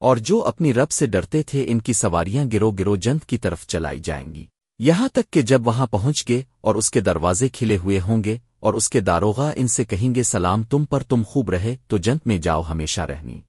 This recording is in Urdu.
اور جو اپنی رب سے ڈرتے تھے ان کی سواریاں گرو گرو جنت کی طرف چلائی جائیں گی۔ یہاں تک کہ جب وہاں پہنچ گے اور اس کے دروازے کھلے ہوئے ہوں گے اور اس کے داروغہ ان سے کہیں گے سلام تم پر تم خوب رہے تو جنت میں جاؤ ہمیشہ رہنی۔